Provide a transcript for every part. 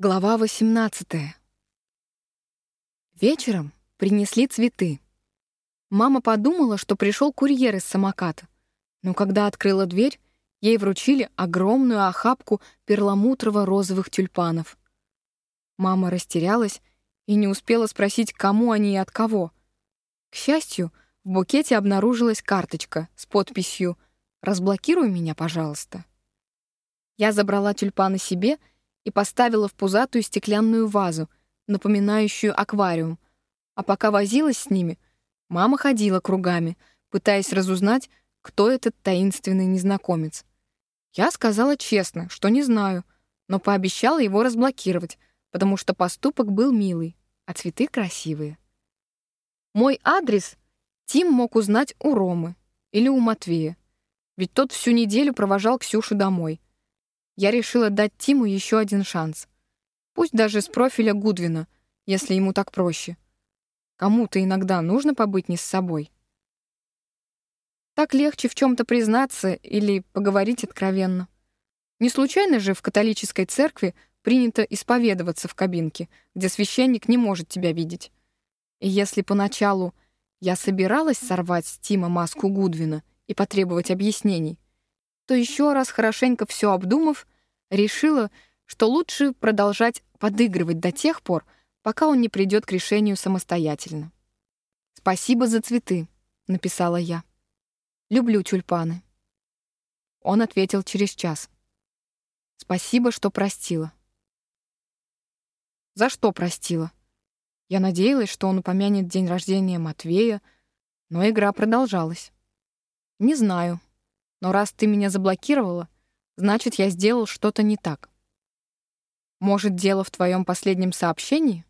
Глава 18. Вечером принесли цветы. Мама подумала, что пришел курьер из самоката, но когда открыла дверь, ей вручили огромную охапку перламутрово-розовых тюльпанов. Мама растерялась и не успела спросить, кому они и от кого. К счастью, в букете обнаружилась карточка с подписью «Разблокируй меня, пожалуйста». Я забрала тюльпаны себе — и поставила в пузатую стеклянную вазу, напоминающую аквариум. А пока возилась с ними, мама ходила кругами, пытаясь разузнать, кто этот таинственный незнакомец. Я сказала честно, что не знаю, но пообещала его разблокировать, потому что поступок был милый, а цветы красивые. Мой адрес Тим мог узнать у Ромы или у Матвея, ведь тот всю неделю провожал Ксюшу домой — я решила дать Тиму еще один шанс. Пусть даже с профиля Гудвина, если ему так проще. Кому-то иногда нужно побыть не с собой. Так легче в чем-то признаться или поговорить откровенно. Не случайно же в католической церкви принято исповедоваться в кабинке, где священник не может тебя видеть. И если поначалу я собиралась сорвать с Тима маску Гудвина и потребовать объяснений, то еще раз хорошенько все обдумав, решила, что лучше продолжать подыгрывать до тех пор, пока он не придет к решению самостоятельно. «Спасибо за цветы», — написала я. «Люблю тюльпаны». Он ответил через час. «Спасибо, что простила». «За что простила?» Я надеялась, что он упомянет день рождения Матвея, но игра продолжалась. «Не знаю», но раз ты меня заблокировала, значит, я сделал что-то не так. Может, дело в твоем последнем сообщении?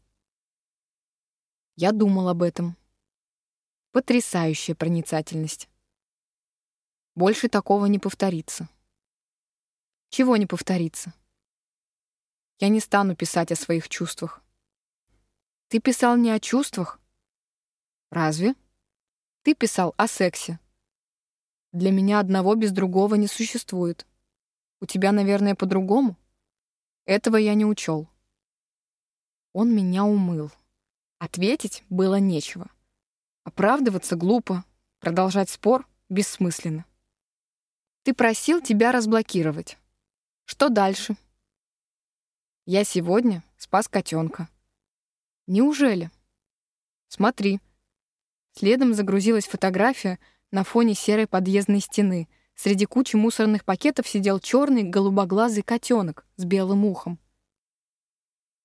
Я думал об этом. Потрясающая проницательность. Больше такого не повторится. Чего не повторится? Я не стану писать о своих чувствах. Ты писал не о чувствах? Разве? Ты писал о сексе. Для меня одного без другого не существует. У тебя, наверное, по-другому? Этого я не учел. Он меня умыл. Ответить было нечего. Оправдываться глупо, продолжать спор бессмысленно. Ты просил тебя разблокировать. Что дальше? Я сегодня спас котенка. Неужели? Смотри. Следом загрузилась фотография, на фоне серой подъездной стены. Среди кучи мусорных пакетов сидел черный голубоглазый котенок с белым ухом.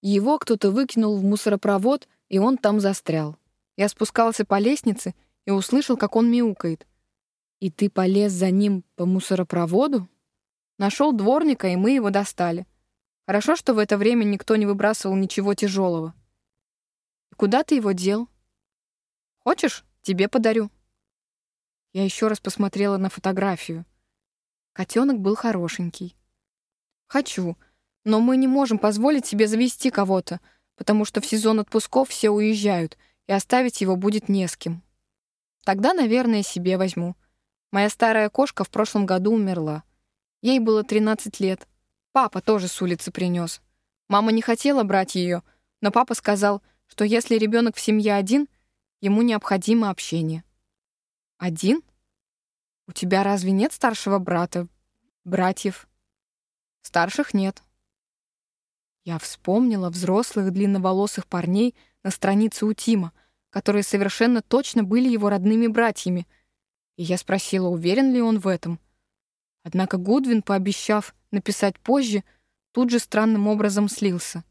Его кто-то выкинул в мусоропровод, и он там застрял. Я спускался по лестнице и услышал, как он мяукает. «И ты полез за ним по мусоропроводу?» Нашел дворника, и мы его достали. Хорошо, что в это время никто не выбрасывал ничего тяжелого. «И куда ты его дел?» «Хочешь, тебе подарю». Я еще раз посмотрела на фотографию. Котенок был хорошенький. Хочу, но мы не можем позволить себе завести кого-то, потому что в сезон отпусков все уезжают, и оставить его будет не с кем. Тогда, наверное, себе возьму. Моя старая кошка в прошлом году умерла. Ей было 13 лет. Папа тоже с улицы принес. Мама не хотела брать ее, но папа сказал, что если ребенок в семье один, ему необходимо общение. Один? У тебя разве нет старшего брата, братьев? Старших нет. Я вспомнила взрослых длинноволосых парней на странице у Тима, которые совершенно точно были его родными братьями, и я спросила, уверен ли он в этом. Однако Гудвин, пообещав написать позже, тут же странным образом слился.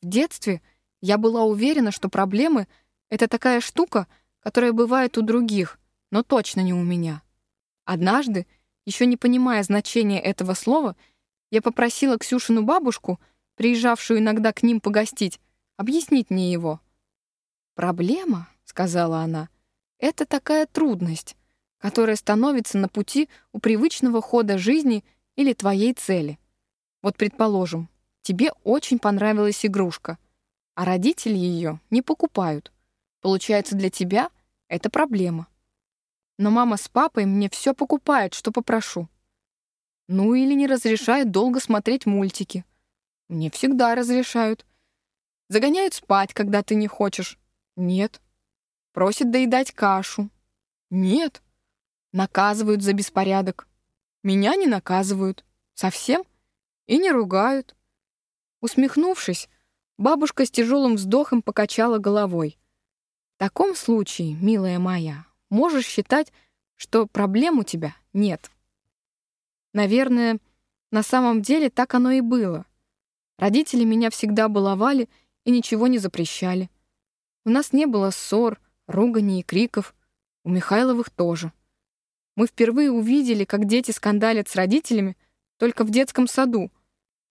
В детстве я была уверена, что проблемы — это такая штука — которая бывает у других, но точно не у меня. Однажды, еще не понимая значения этого слова, я попросила Ксюшину бабушку, приезжавшую иногда к ним погостить, объяснить мне его. «Проблема», — сказала она, — «это такая трудность, которая становится на пути у привычного хода жизни или твоей цели. Вот, предположим, тебе очень понравилась игрушка, а родители ее не покупают. Получается, для тебя это проблема. Но мама с папой мне все покупают, что попрошу. Ну или не разрешают долго смотреть мультики. Мне всегда разрешают. Загоняют спать, когда ты не хочешь. Нет. Просят доедать кашу. Нет. Наказывают за беспорядок. Меня не наказывают. Совсем? И не ругают. Усмехнувшись, бабушка с тяжелым вздохом покачала головой. В таком случае, милая моя, можешь считать, что проблем у тебя нет. Наверное, на самом деле так оно и было. Родители меня всегда баловали и ничего не запрещали. У нас не было ссор, руганий и криков. У Михайловых тоже. Мы впервые увидели, как дети скандалят с родителями только в детском саду.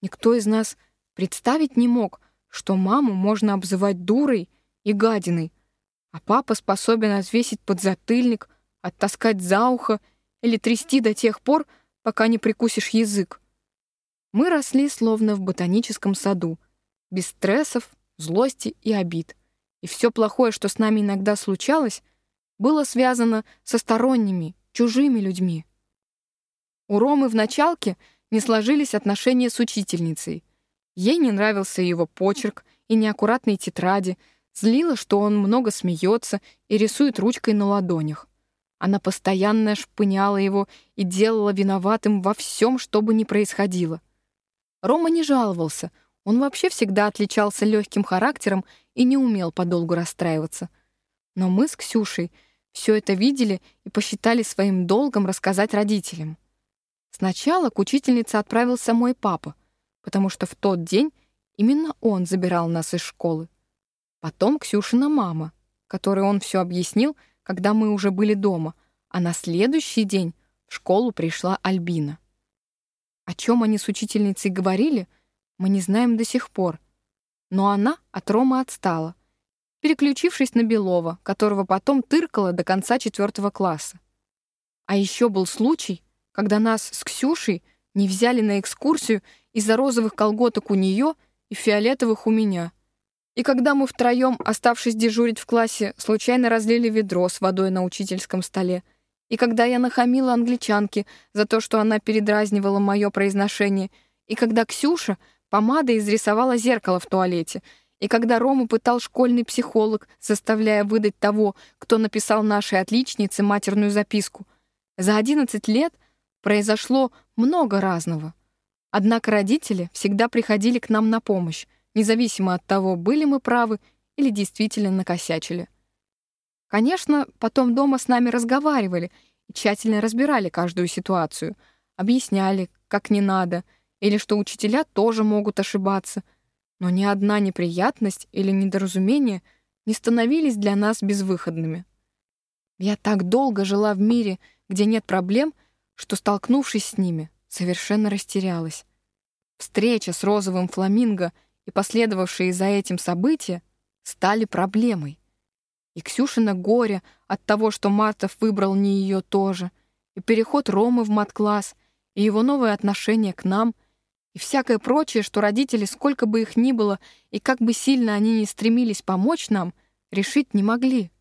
Никто из нас представить не мог, что маму можно обзывать дурой и гадиной, а папа способен отвесить подзатыльник, оттаскать за ухо или трясти до тех пор, пока не прикусишь язык. Мы росли словно в ботаническом саду, без стрессов, злости и обид. И все плохое, что с нами иногда случалось, было связано со сторонними, чужими людьми. У Ромы в началке не сложились отношения с учительницей. Ей не нравился его почерк и неаккуратные тетради, злило, что он много смеется и рисует ручкой на ладонях. Она постоянно шпыняла его и делала виноватым во всем, что бы ни происходило. Рома не жаловался, он вообще всегда отличался легким характером и не умел подолгу расстраиваться. Но мы с Ксюшей все это видели и посчитали своим долгом рассказать родителям. Сначала к учительнице отправился мой папа, потому что в тот день именно он забирал нас из школы. Потом Ксюшина мама, которой он все объяснил, когда мы уже были дома, а на следующий день в школу пришла Альбина. О чем они с учительницей говорили, мы не знаем до сих пор. Но она от Ромы отстала, переключившись на Белова, которого потом тыркала до конца четвертого класса. А еще был случай, когда нас с Ксюшей не взяли на экскурсию из-за розовых колготок у нее и фиолетовых у меня. И когда мы втроем, оставшись дежурить в классе, случайно разлили ведро с водой на учительском столе, и когда я нахамила англичанке за то, что она передразнивала мое произношение, и когда Ксюша помадой изрисовала зеркало в туалете — и когда Рому пытал школьный психолог, заставляя выдать того, кто написал нашей отличнице матерную записку, за 11 лет произошло много разного. Однако родители всегда приходили к нам на помощь, независимо от того, были мы правы или действительно накосячили. Конечно, потом дома с нами разговаривали и тщательно разбирали каждую ситуацию, объясняли, как не надо, или что учителя тоже могут ошибаться — но ни одна неприятность или недоразумение не становились для нас безвыходными. Я так долго жила в мире, где нет проблем, что, столкнувшись с ними, совершенно растерялась. Встреча с розовым фламинго и последовавшие за этим события стали проблемой. И Ксюшина горе от того, что Мартов выбрал не ее тоже, и переход Ромы в мат-класс, и его новое отношение к нам — и всякое прочее, что родители, сколько бы их ни было и как бы сильно они ни стремились помочь нам, решить не могли.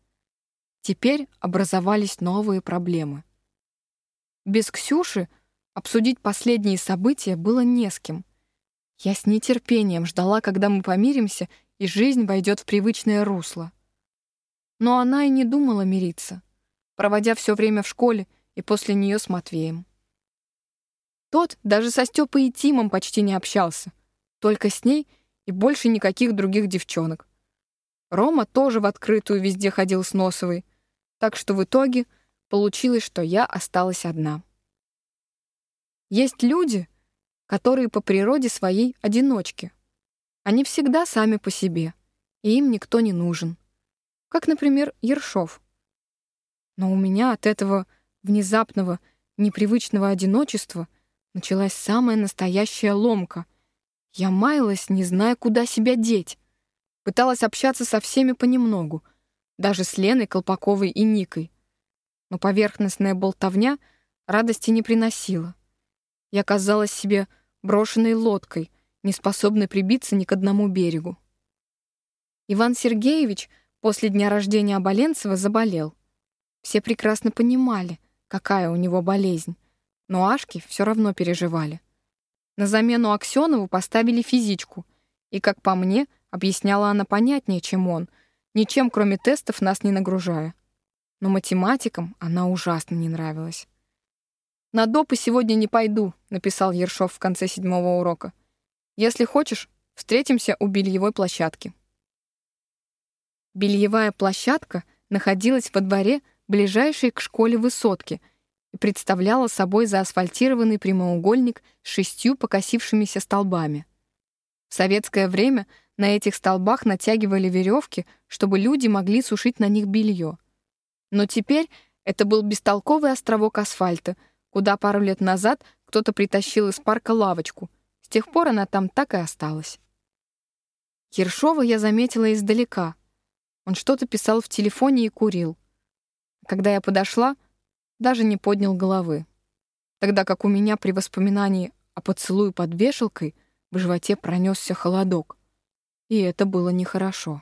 Теперь образовались новые проблемы. Без Ксюши обсудить последние события было не с кем. Я с нетерпением ждала, когда мы помиримся, и жизнь войдет в привычное русло. Но она и не думала мириться, проводя все время в школе и после нее с Матвеем. Тот даже со Стёпой и Тимом почти не общался. Только с ней и больше никаких других девчонок. Рома тоже в открытую везде ходил с Носовой. Так что в итоге получилось, что я осталась одна. Есть люди, которые по природе своей одиночки. Они всегда сами по себе, и им никто не нужен. Как, например, Ершов. Но у меня от этого внезапного, непривычного одиночества — началась самая настоящая ломка. Я маялась, не зная, куда себя деть. Пыталась общаться со всеми понемногу, даже с Леной Колпаковой и Никой. Но поверхностная болтовня радости не приносила. Я казалась себе брошенной лодкой, не способной прибиться ни к одному берегу. Иван Сергеевич после дня рождения Оболенцева заболел. Все прекрасно понимали, какая у него болезнь но Ашки все равно переживали. На замену Аксенову поставили физичку, и, как по мне, объясняла она понятнее, чем он, ничем, кроме тестов, нас не нагружая. Но математикам она ужасно не нравилась. «На допы сегодня не пойду», — написал Ершов в конце седьмого урока. «Если хочешь, встретимся у бельевой площадки». Бельевая площадка находилась во дворе, ближайшей к школе высотки, и представляла собой заасфальтированный прямоугольник с шестью покосившимися столбами. В советское время на этих столбах натягивали веревки, чтобы люди могли сушить на них белье. Но теперь это был бестолковый островок асфальта — куда пару лет назад кто-то притащил из парка лавочку. С тех пор она там так и осталась. Ершова я заметила издалека. Он что-то писал в телефоне и курил. Когда я подошла, даже не поднял головы. Тогда как у меня при воспоминании о поцелуе под вешалкой в животе пронесся холодок. И это было нехорошо.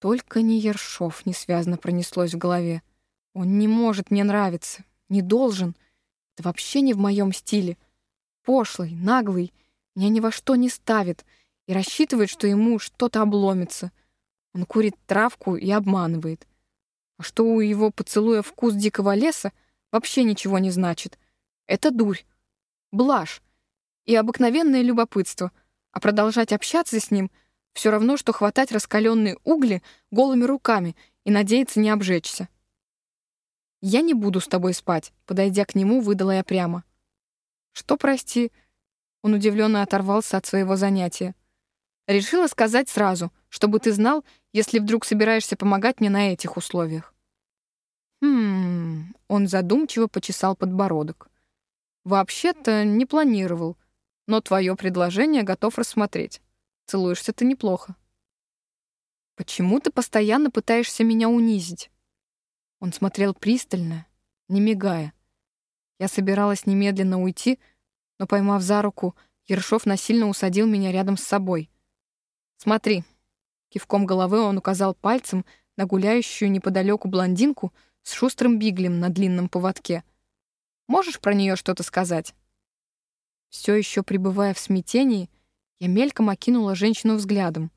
Только не Ершов несвязно пронеслось в голове. Он не может мне нравиться, не должен. Это вообще не в моем стиле. Пошлый, наглый, меня ни во что не ставит и рассчитывает, что ему что-то обломится. Он курит травку и обманывает. А что у его поцелуя вкус дикого леса, вообще ничего не значит. Это дурь, блажь и обыкновенное любопытство, а продолжать общаться с ним все равно, что хватать раскаленные угли голыми руками и надеяться не обжечься. «Я не буду с тобой спать», — подойдя к нему, выдала я прямо. «Что, прости?» Он удивленно оторвался от своего занятия. «Решила сказать сразу, чтобы ты знал, если вдруг собираешься помогать мне на этих условиях». «Хм...» — он задумчиво почесал подбородок. «Вообще-то не планировал, но твое предложение готов рассмотреть. Целуешься ты неплохо». «Почему ты постоянно пытаешься меня унизить?» Он смотрел пристально, не мигая. Я собиралась немедленно уйти, но, поймав за руку, Ершов насильно усадил меня рядом с собой. «Смотри». Кивком головы он указал пальцем на гуляющую неподалеку блондинку с шустрым биглем на длинном поводке. «Можешь про нее что-то сказать?» Все еще пребывая в смятении, я мельком окинула женщину взглядом.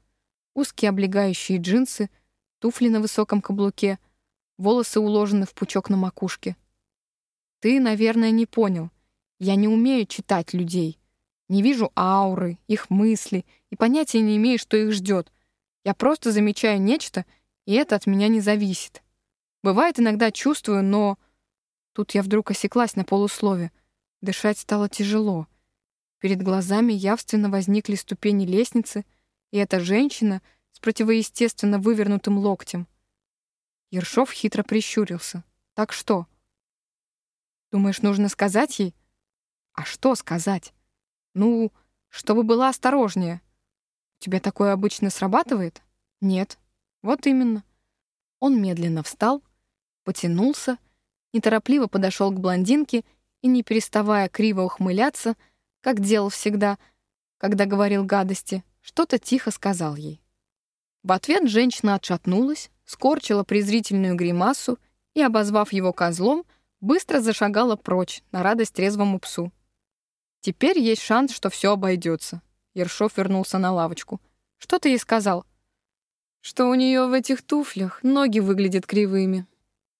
Узкие облегающие джинсы, туфли на высоком каблуке — волосы уложены в пучок на макушке. Ты, наверное, не понял. Я не умею читать людей. Не вижу ауры, их мысли и понятия не имею, что их ждет. Я просто замечаю нечто, и это от меня не зависит. Бывает, иногда чувствую, но... Тут я вдруг осеклась на полуслове. Дышать стало тяжело. Перед глазами явственно возникли ступени лестницы, и эта женщина с противоестественно вывернутым локтем — Ершов хитро прищурился. «Так что?» «Думаешь, нужно сказать ей?» «А что сказать?» «Ну, чтобы была осторожнее. У тебя такое обычно срабатывает?» «Нет». «Вот именно». Он медленно встал, потянулся, неторопливо подошел к блондинке и, не переставая криво ухмыляться, как делал всегда, когда говорил гадости, что-то тихо сказал ей. В ответ женщина отшатнулась, скорчила презрительную гримасу и, обозвав его козлом, быстро зашагала прочь на радость трезвому псу. Теперь есть шанс, что все обойдется. Ершов вернулся на лавочку. Что ты ей сказал? Что у нее в этих туфлях ноги выглядят кривыми.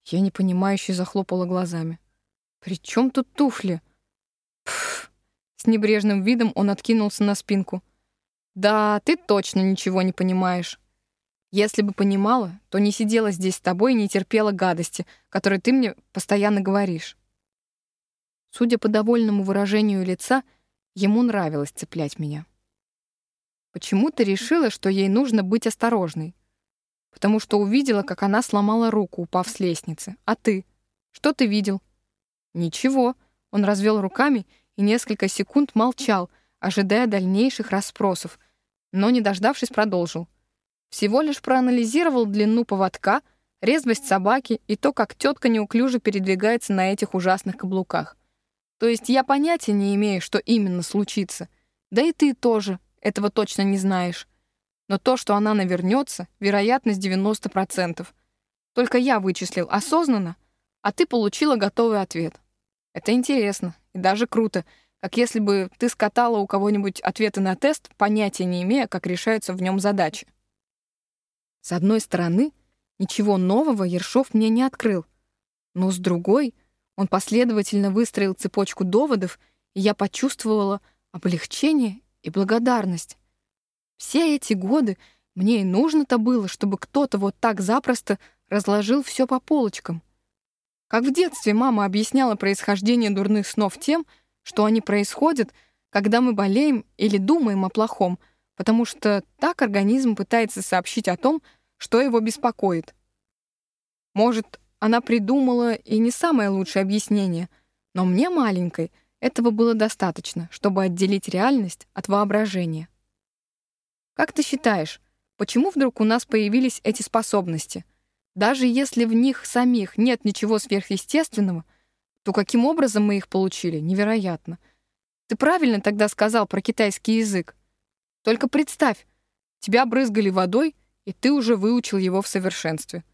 Я непонимающе захлопала глазами. «При чем тут туфли?» Пф. С небрежным видом он откинулся на спинку. «Да, ты точно ничего не понимаешь. Если бы понимала, то не сидела здесь с тобой и не терпела гадости, которые ты мне постоянно говоришь. Судя по довольному выражению лица, ему нравилось цеплять меня. Почему ты решила, что ей нужно быть осторожной? Потому что увидела, как она сломала руку, упав с лестницы. А ты? Что ты видел? Ничего. Он развел руками и несколько секунд молчал, ожидая дальнейших расспросов, но, не дождавшись, продолжил. Всего лишь проанализировал длину поводка, резвость собаки и то, как тетка неуклюже передвигается на этих ужасных каблуках. То есть я понятия не имею, что именно случится. Да и ты тоже этого точно не знаешь. Но то, что она навернется, вероятность 90%. Только я вычислил осознанно, а ты получила готовый ответ. Это интересно и даже круто, как если бы ты скатала у кого-нибудь ответы на тест, понятия не имея, как решаются в нем задачи. С одной стороны, ничего нового Ершов мне не открыл, но с другой он последовательно выстроил цепочку доводов, и я почувствовала облегчение и благодарность. Все эти годы мне и нужно-то было, чтобы кто-то вот так запросто разложил все по полочкам. Как в детстве мама объясняла происхождение дурных снов тем, что они происходят, когда мы болеем или думаем о плохом, потому что так организм пытается сообщить о том, что его беспокоит. Может, она придумала и не самое лучшее объяснение, но мне, маленькой, этого было достаточно, чтобы отделить реальность от воображения. Как ты считаешь, почему вдруг у нас появились эти способности? Даже если в них самих нет ничего сверхъестественного — то каким образом мы их получили, невероятно. Ты правильно тогда сказал про китайский язык. Только представь, тебя брызгали водой, и ты уже выучил его в совершенстве.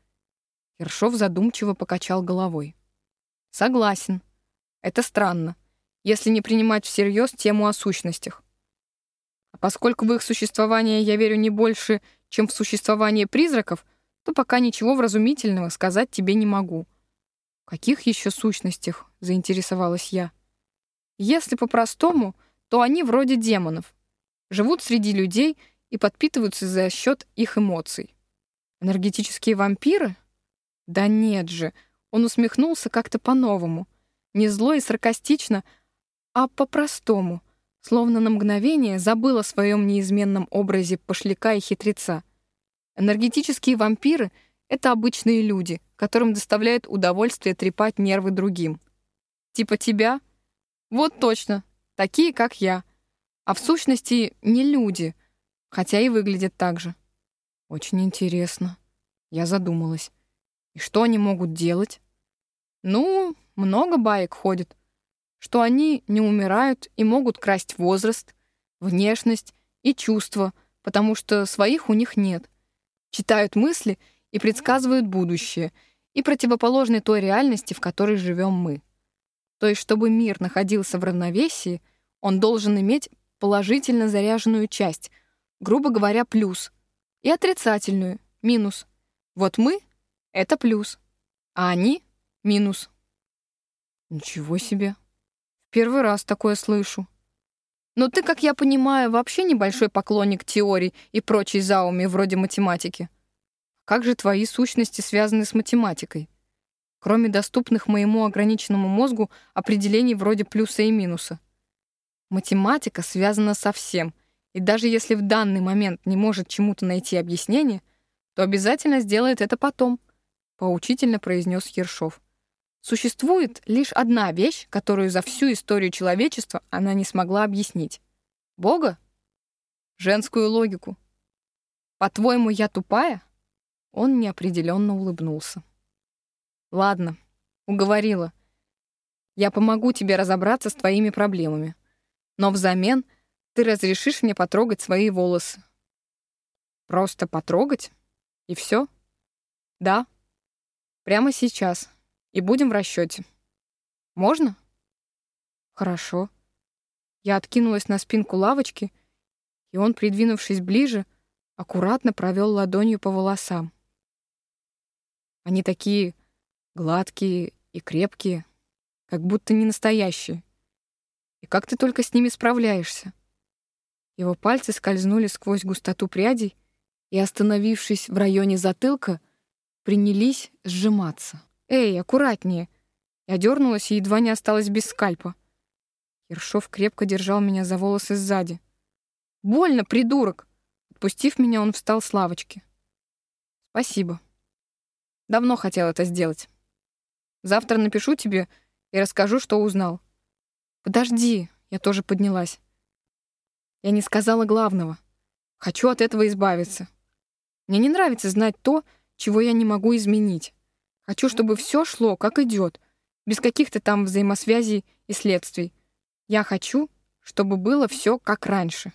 Ершов задумчиво покачал головой. Согласен. Это странно, если не принимать всерьез тему о сущностях. А поскольку в их существование я верю не больше, чем в существование призраков, то пока ничего вразумительного сказать тебе не могу. «Каких еще сущностях?» — заинтересовалась я. «Если по-простому, то они вроде демонов. Живут среди людей и подпитываются за счет их эмоций. Энергетические вампиры? Да нет же!» Он усмехнулся как-то по-новому. Не зло и саркастично, а по-простому, словно на мгновение забыл о своем неизменном образе пошляка и хитреца. Энергетические вампиры — это обычные люди, которым доставляет удовольствие трепать нервы другим. Типа тебя? Вот точно, такие, как я. А в сущности не люди, хотя и выглядят так же. Очень интересно. Я задумалась. И что они могут делать? Ну, много баек ходит. Что они не умирают и могут красть возраст, внешность и чувства, потому что своих у них нет. Читают мысли — и предсказывают будущее, и противоположны той реальности, в которой живем мы. То есть, чтобы мир находился в равновесии, он должен иметь положительно заряженную часть, грубо говоря, плюс, и отрицательную, минус. Вот мы — это плюс, а они — минус. Ничего себе. Первый раз такое слышу. Но ты, как я понимаю, вообще небольшой поклонник теорий и прочей зауми вроде математики. Как же твои сущности связаны с математикой? Кроме доступных моему ограниченному мозгу определений вроде плюса и минуса. Математика связана со всем, и даже если в данный момент не может чему-то найти объяснение, то обязательно сделает это потом, поучительно произнес Ершов. Существует лишь одна вещь, которую за всю историю человечества она не смогла объяснить. Бога? Женскую логику. По-твоему, я тупая? Он неопределенно улыбнулся. «Ладно, уговорила. Я помогу тебе разобраться с твоими проблемами. Но взамен ты разрешишь мне потрогать свои волосы. Просто потрогать? И все? Да. Прямо сейчас. И будем в расчете. Можно? Хорошо. Я откинулась на спинку лавочки, и он, придвинувшись ближе, аккуратно провел ладонью по волосам. Они такие гладкие и крепкие, как будто не настоящие. И как ты только с ними справляешься? Его пальцы скользнули сквозь густоту прядей и, остановившись в районе затылка, принялись сжиматься. «Эй, аккуратнее!» Я дернулась и едва не осталась без скальпа. Ершов крепко держал меня за волосы сзади. «Больно, придурок!» Отпустив меня, он встал с лавочки. «Спасибо». Давно хотел это сделать. Завтра напишу тебе и расскажу, что узнал. Подожди, я тоже поднялась. Я не сказала главного. Хочу от этого избавиться. Мне не нравится знать то, чего я не могу изменить. Хочу, чтобы все шло, как идет, без каких-то там взаимосвязей и следствий. Я хочу, чтобы было все как раньше.